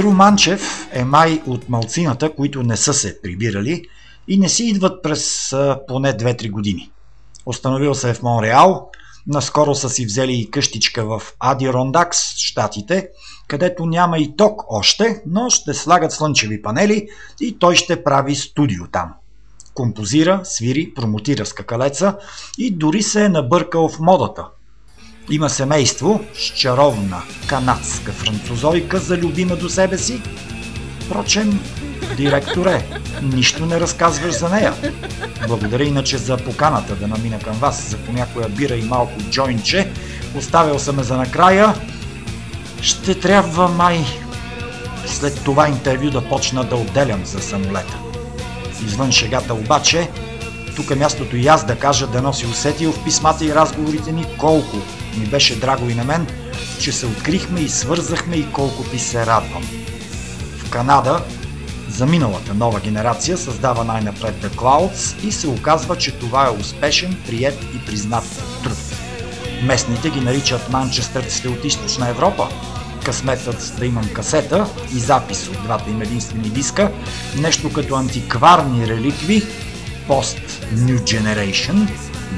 Киро Манчев е май от малцината, които не са се прибирали и не си идват през поне 2-3 години. Установил се е в Монреал, наскоро са си взели и къщичка в Адирондакс, щатите, където няма и ток още, но ще слагат слънчеви панели и той ще прави студио там. Композира, свири, промотира скакалеца и дори се е набъркал в модата – има семейство с чаровна канадска французойка, залюбима до себе си. Впрочем, директоре, нищо не разказваш за нея. Благодаря иначе за поканата да намина към вас за по някоя бира и малко джойнче. Оставил съм ме за накрая. Ще трябва май след това интервю да почна да отделям за самолета. Извън шегата обаче, тук е мястото и аз да кажа да носи усетил в писмата и разговорите ни колко ми беше драго и на мен, че се открихме и свързахме и колко ти се радвам. В Канада за миналата нова генерация създава най-напред The Clouds и се оказва, че това е успешен, прият и признат труд. Местните ги наричат Манчестърците от източна Европа. Късметът да имам касета и запис от двата им единствени диска, нещо като антикварни реликви, пост New Generation,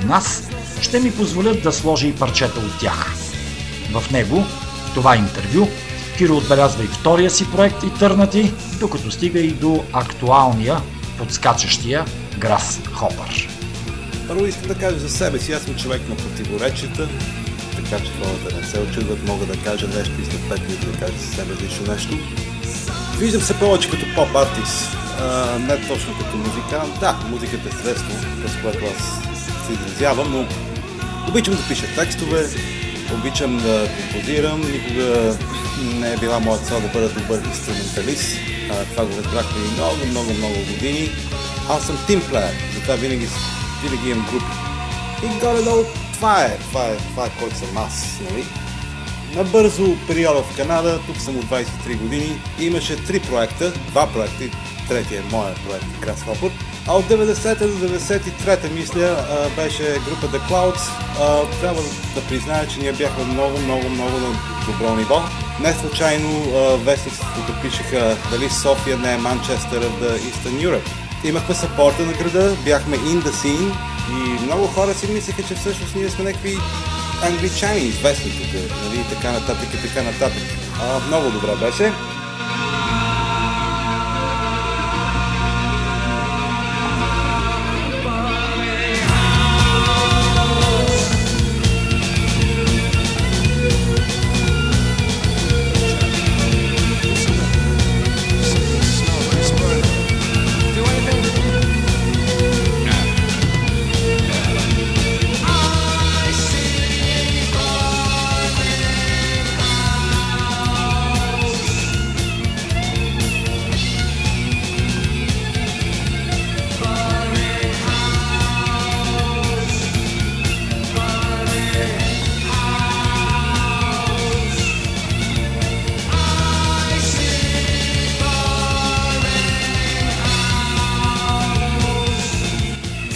нас, ще ми позволят да сложа и парчета от тях. В него, в това интервю, Киро отбелязва и втория си проект и търнати, докато стига и до актуалния, подскачащия Грас Хопър. Първо искам да кажа за себе си. Аз съм човек на противоречията, така че хората не се очудват. Мога да кажа нещо и след 5 минути да кажа съвсем различно нещо. Виждам се повече като поп-артист, а, не точно като музикант. Да, музиката е средство, през което аз се изразявам, но обичам да пиша текстове, обичам да композирам, никога не е била моя цел да бъда добър инструменталист. Това го разбрах преди много, много, много години. Аз съм тимплеер, затова винаги, винаги имам групи. И горе-долу това е, това е, това е който съм аз, нали? Набързо периода в Канада, тук съм от 23 години, имаше три проекта, два проекта, 93 е моят проект Grasshopper. А от 90-та до 93-та, мисля, беше група The Clouds. Трябва да призная, че ние бяхме много, много, много на добро ниво. Не случайно вестниците пишеха дали София не е Манчестър в Eastern Europe. Имахме сапорта на града, бяхме in the scene и много хора си мислеха, че всъщност ние сме някакви англичани известни тук, нали, така нататък и така нататък. А, много добре беше.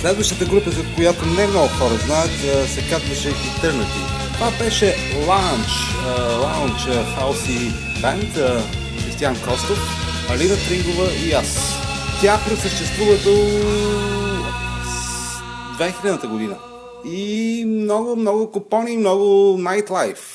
Следващата група, за която не много хора знаят, а, се казваше Eternity. Това беше Lounge, а, Lounge Хауси бенд, а, Кристиан Костов, Алина Трингова и аз. Тя просъществува до 2000-та година. И много, много купони, много.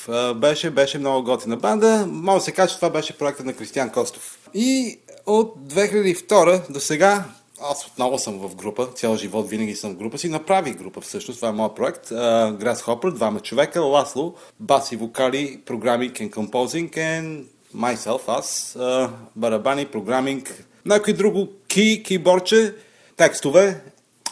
А, Беше, беше много готина банда. Мога да се каже, че това беше проектът на Кристиан Костов. И от 2002 до сега аз отново съм в група, цял живот винаги съм в група си. Направих група всъщност, това е моят проект. Uh, Grasshopper, двама човека, Ласло, бас и вокали, програминг and composing and myself, аз, uh, барабани, програминг, някой друго, ки, киборче, текстове,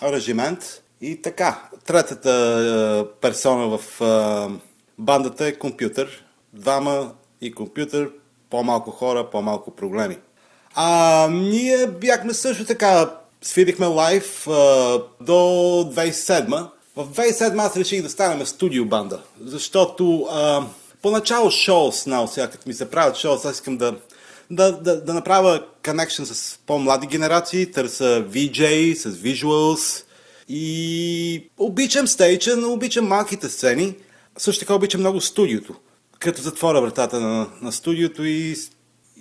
аранжимент и така. Третата uh, персона в uh, бандата е компютър. Двама и компютър, по-малко хора, по-малко проблеми. А, ние бяхме също така, свирихме лайв а, до 2007. В 2007 аз реших да станем студио банда, защото а, поначало шоу знал, сега като ми се правят шоу, аз искам да, да, да, да направя connection с по-млади генерации, търся VJ, с visuals и обичам стейча, но обичам малките сцени. Също така обичам много студиото. Като затворя вратата на, на студиото и,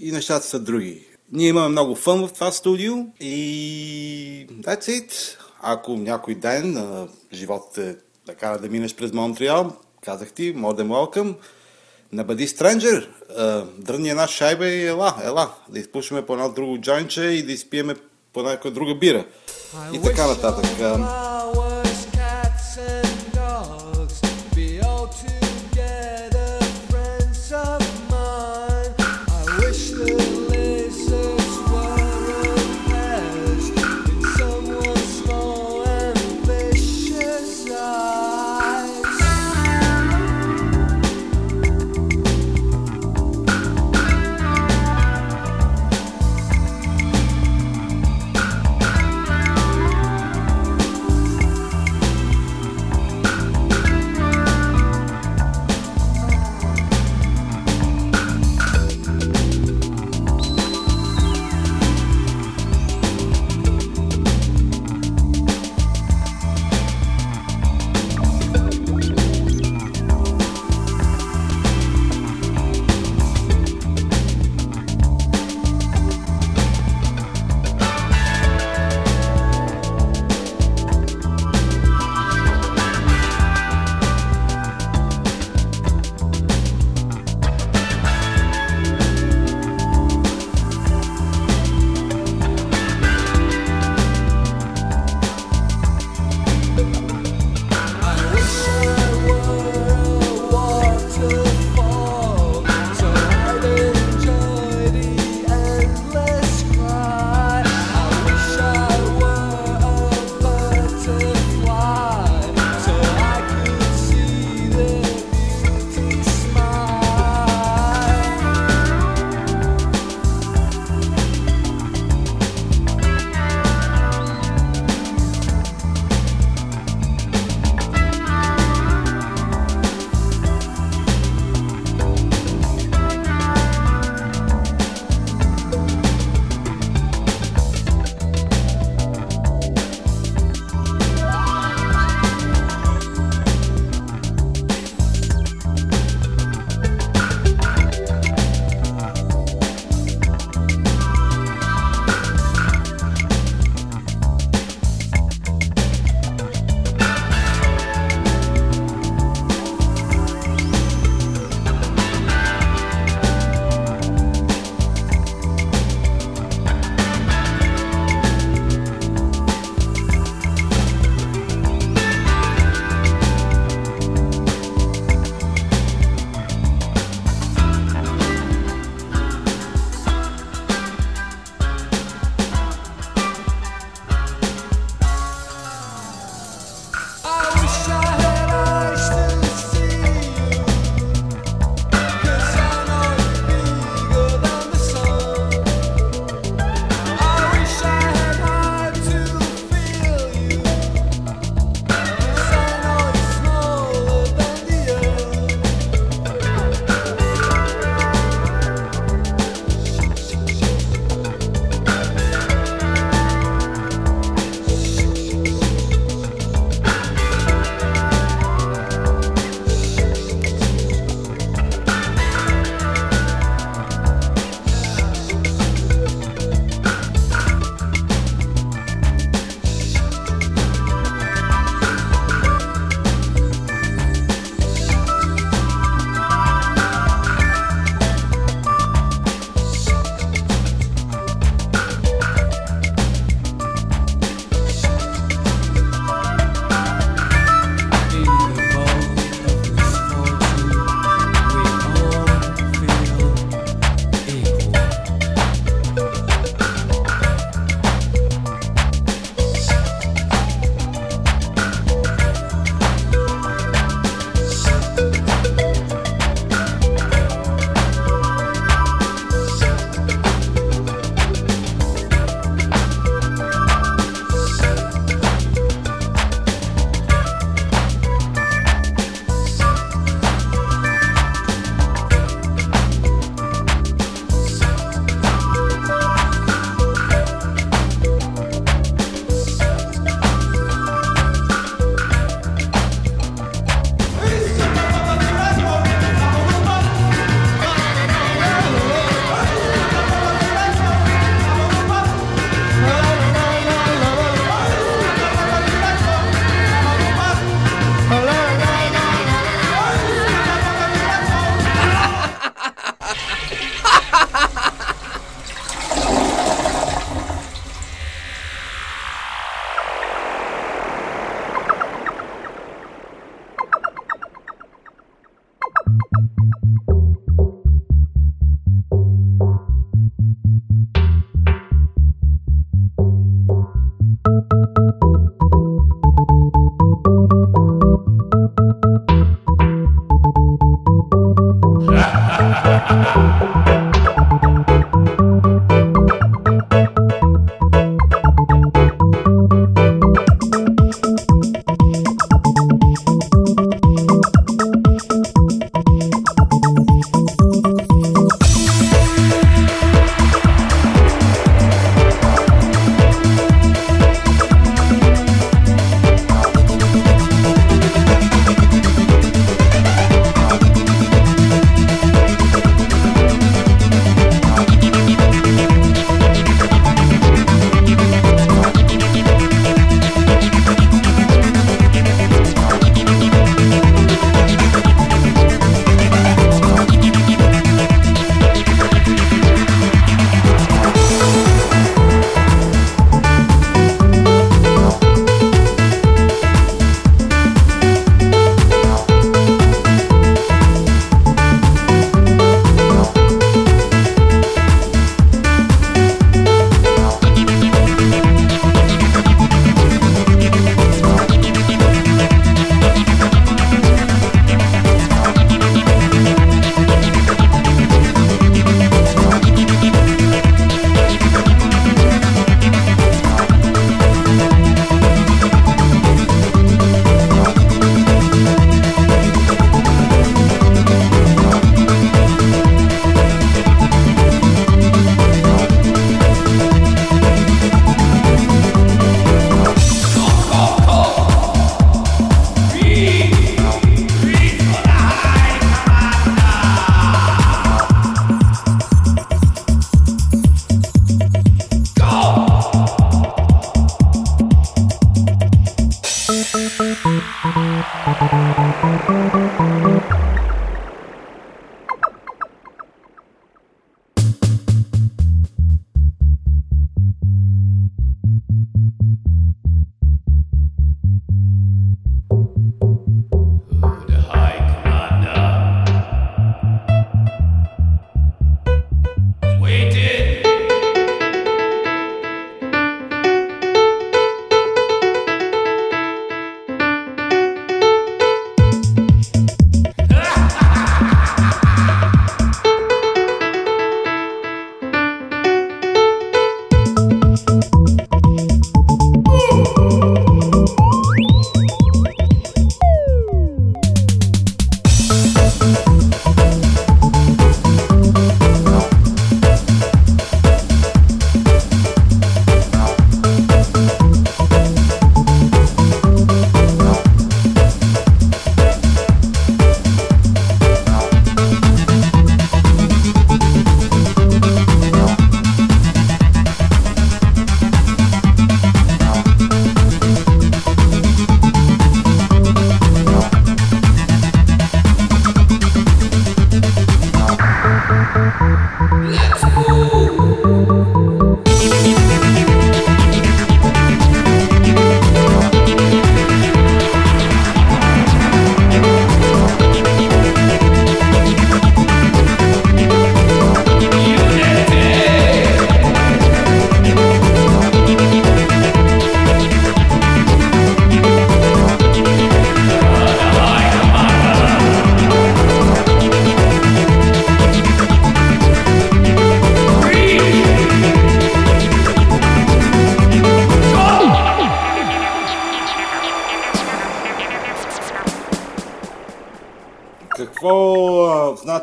и нещата са други. Ние имаме много фън в това студио и that's it. Ако някой ден а, животът те да кара да минеш през Монтреал, казах ти, more than welcome, не бъди стренджер, дрънни една шайба и ела, ела, да изпушваме по едно друго джойнче и да изпиеме по някоя друга бира. И така нататък.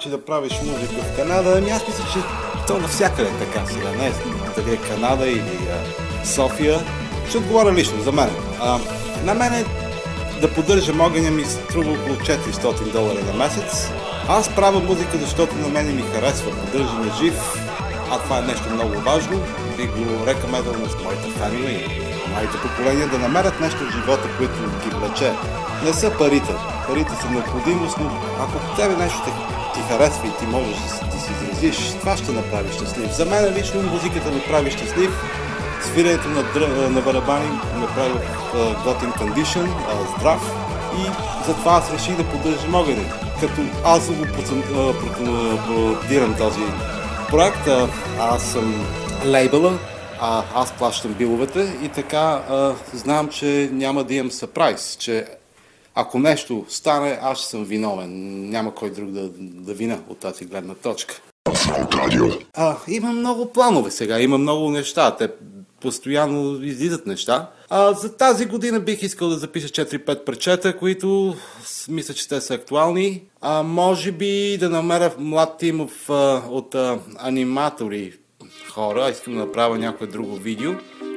Значи да правиш музика в Канада? Ами аз мисля, че то навсякъде е така сега. Не дали е Канада или а, София. Ще отговоря лично за мен. А, на мен е да поддържам огъня ми струва около 400 долара на месец. Аз правя музика, защото на мен ми харесва, поддържа ме жив, а това е нещо много важно. Би го рекомендал на моите фенове и моите поколения да намерят нещо в живота, което ги влече. Не са парите. Парите са необходимост, но ако тебе нещо те, ти харесва и ти можеш да, да си изразиш, това ще направи щастлив. За мен лично музиката ме прави щастлив. Свирането на, дръ... на барабани ме прави в готин кондишън, здрав и затова аз реших да поддържам огъня. Като аз го продирам този проект, аз съм лейбъла, а, аз плащам биловете и така а, знам, че няма да имам сърпрайз, че ако нещо стане, аз ще съм виновен. Няма кой друг да, да вина от тази гледна точка. А, има много планове сега, има много неща. Те постоянно излизат неща. А, за тази година бих искал да запиша 4-5 пречета, които мисля, че те са актуални. А, може би да намеря млад тим от, от а, аниматори хора. Искам да направя някое друго видео,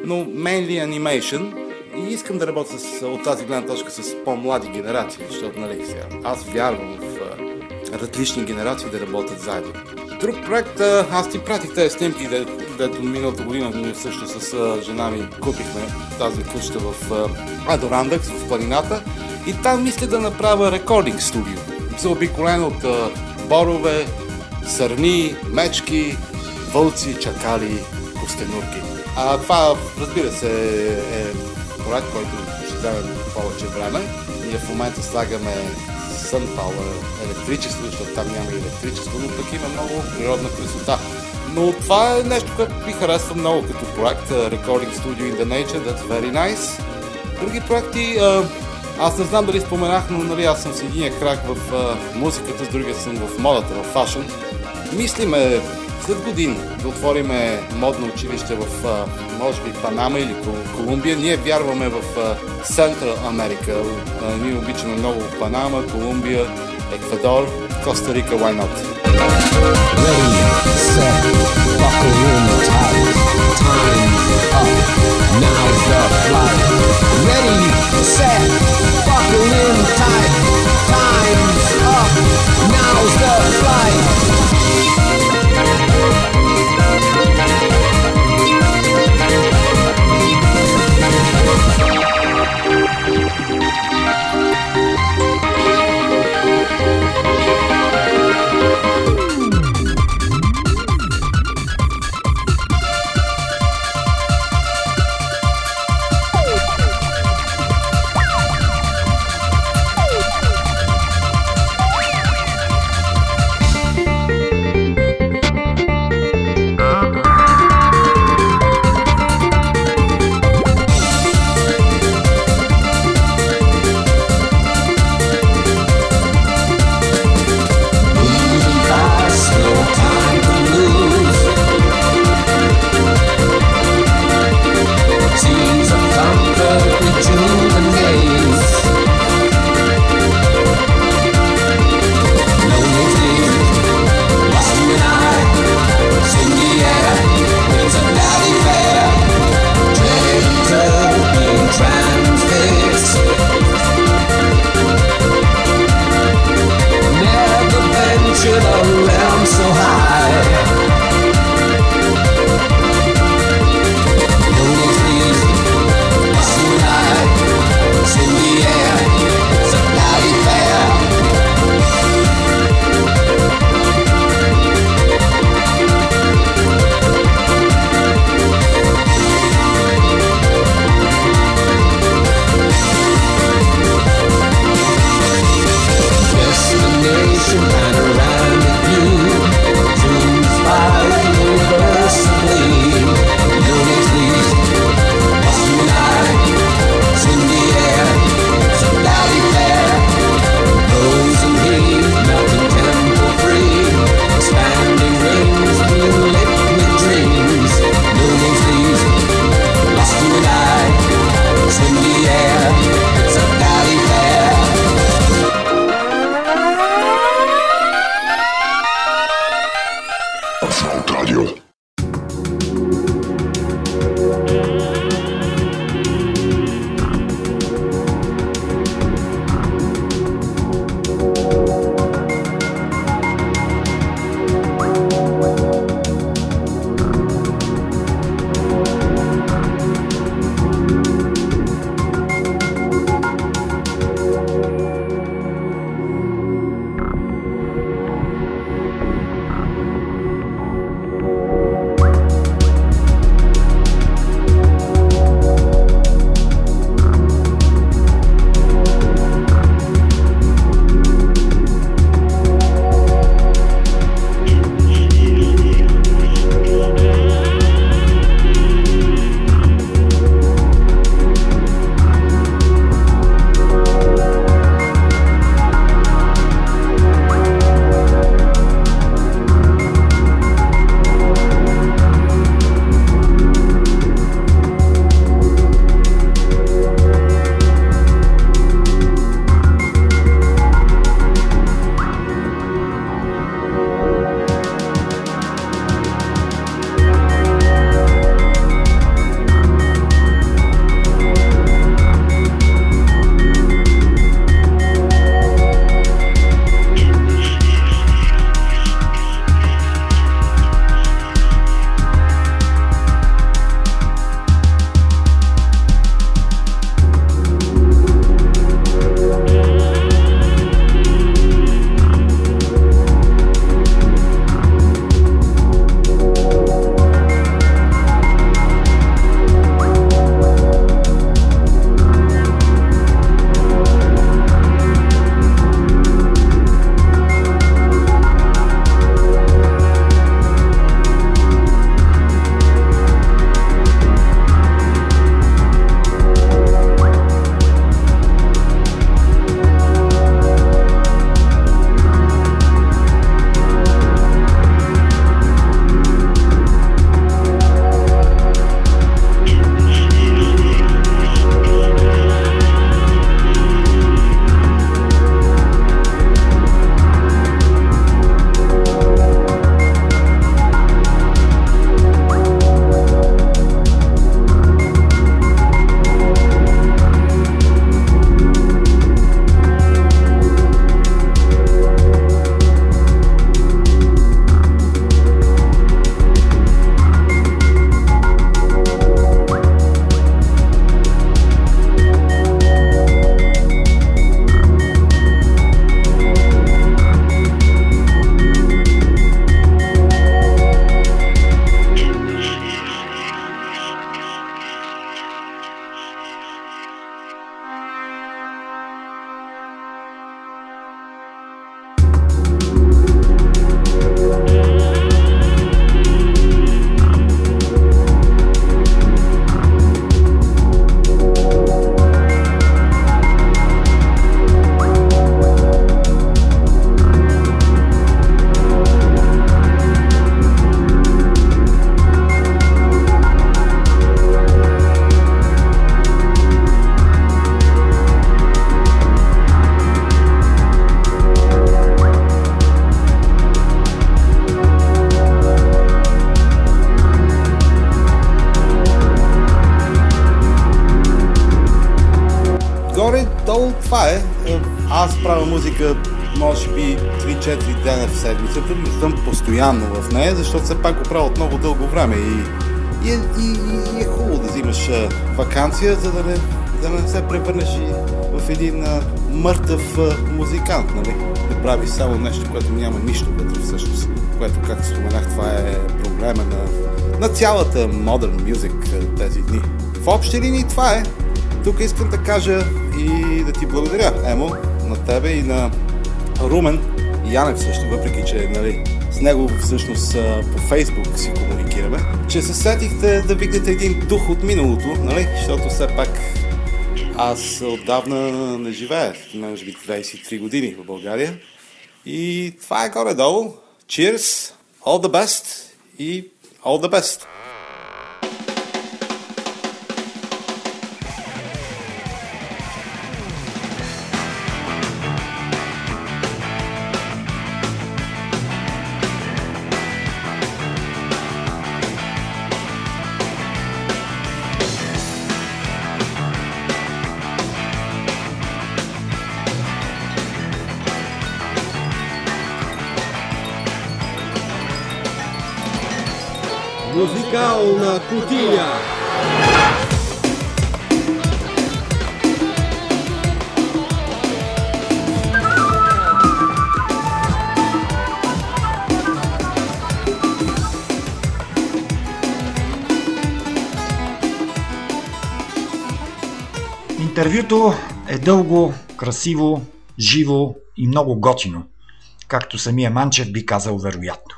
но mainly animation. И искам да работя с, от тази гледна точка с по-млади генерации, защото, нали, сега, аз вярвам в различни генерации да работят заедно. Друг проект, аз ти пратих тези снимки, де- дето миналата година ние също с жена ми купихме тази къща в а, Адорандъкс, в планината. И там мисля да направя рекординг студио. Заобиколен от борове, сърни, мечки, вълци, чакали, костенурки. А това, разбира се, е проект, който ще вземе повече време. Ние в момента слагаме SunPower електричество, защото там няма електричество, но пък има много природна красота. Но това е нещо, което ми харесва много като проект. Recording Studio in the Nature, that's very nice. Други проекти, аз не знам дали споменах, но нали, аз съм с единия крак в музиката, с другия съм в модата, в фашън. Мислиме след години да отвориме модно училище в, може би, Панама или Кол- Колумбия. Ние вярваме в Централ Америка. Ние обичаме много Панама, Колумбия, Еквадор, Коста Рика, why not? Ready, set, buckle in tight. Time's up. Now's the flight. Ready, set, buckle in tight. Това е. Е, Аз правя музика може би 3-4 дена в седмицата, не съм постоянно в нея, защото все пак го правя от много дълго време и, и, е- и, и е хубаво да взимаш а, вакансия, за да не, да не се превърнеш и в един а, мъртъв а, музикант, нали? Да правиш само нещо, което няма нищо вътре всъщност, което, както споменах, това е проблема на, на цялата modern music тези дни. В общи линии това е. Тук искам да кажа и да ти благодаря, Емо, на тебе и на Румен Янев също, въпреки че нали, с него всъщност по Фейсбук си комуникираме, че се сетихте да викнете един дух от миналото, нали? защото все пак аз отдавна не живея, може би 23 години в България. И това е горе-долу. Cheers, all the best и all the best. Кутия. Интервюто е дълго, красиво, живо и много готино, както самия Манчев би казал вероятно.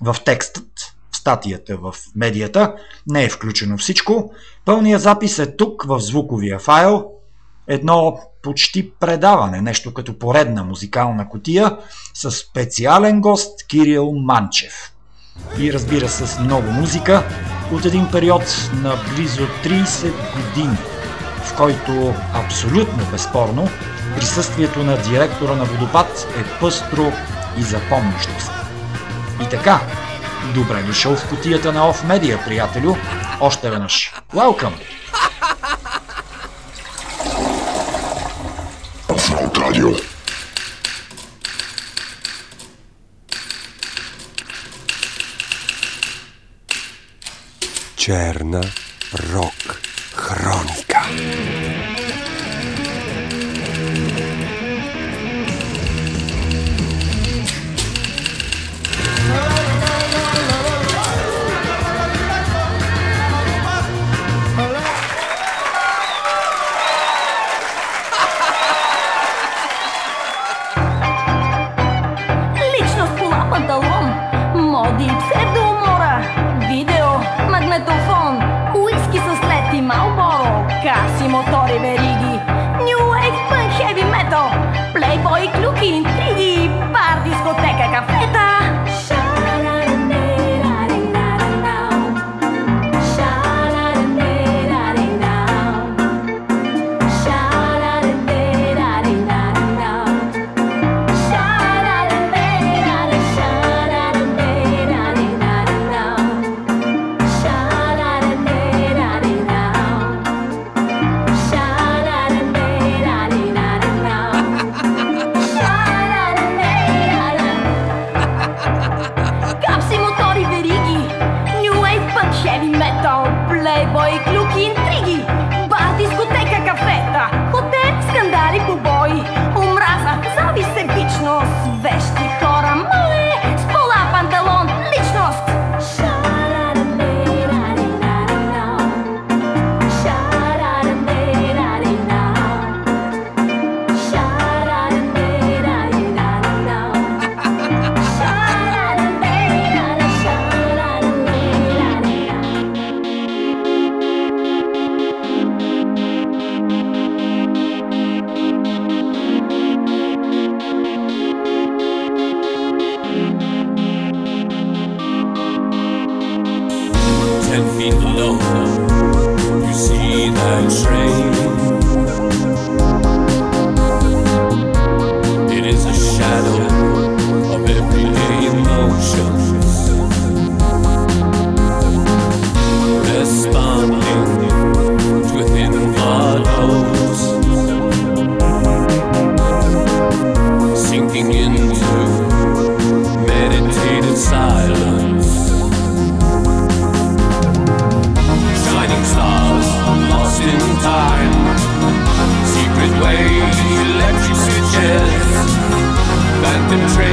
В текстът, статията в медията не е включено всичко. Пълният запис е тук в звуковия файл. Едно почти предаване, нещо като поредна музикална котия с специален гост Кирил Манчев. И разбира се с много музика от един период на близо 30 години, в който абсолютно безспорно присъствието на директора на Водопад е пъстро и запомнящо се. И така, добре дошъл в кутията на Off Media, приятелю. Още веднъж. Welcome! Радио. Черна рок the trade.